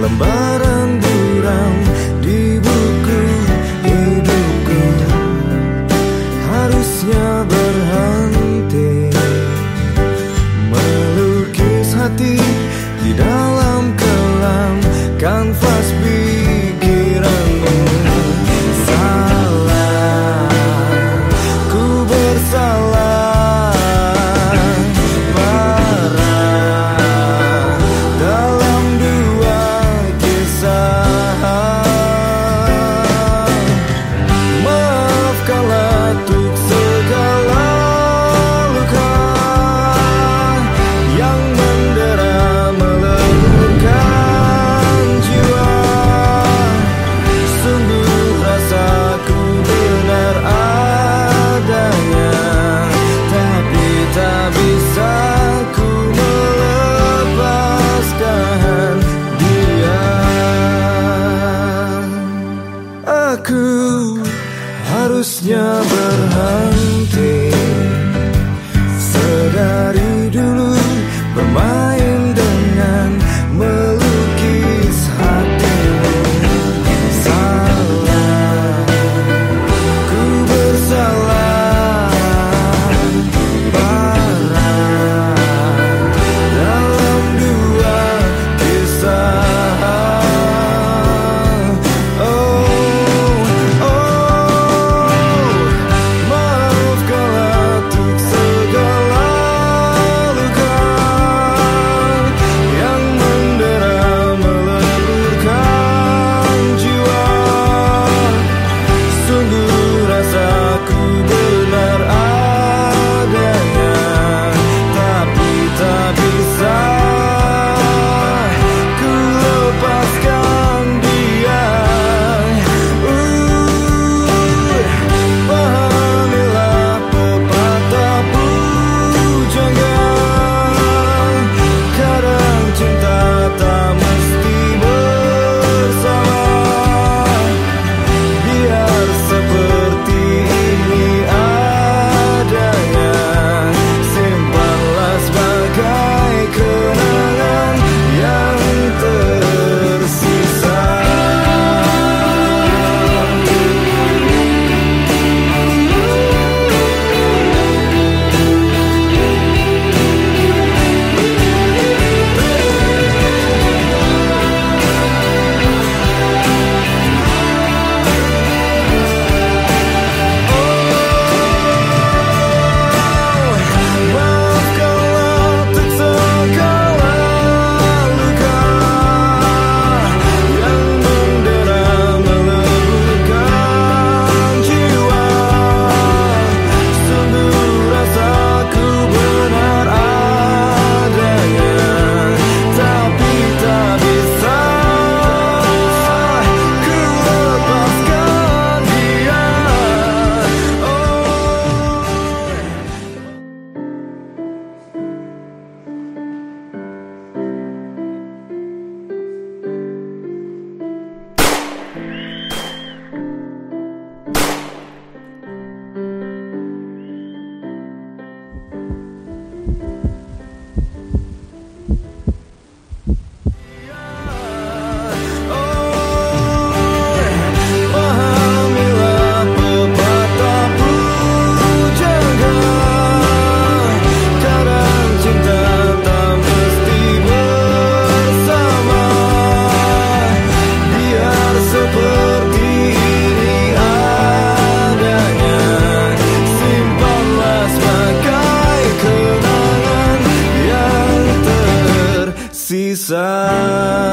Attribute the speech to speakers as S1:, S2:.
S1: lembaran aku harusnya berhenti. 在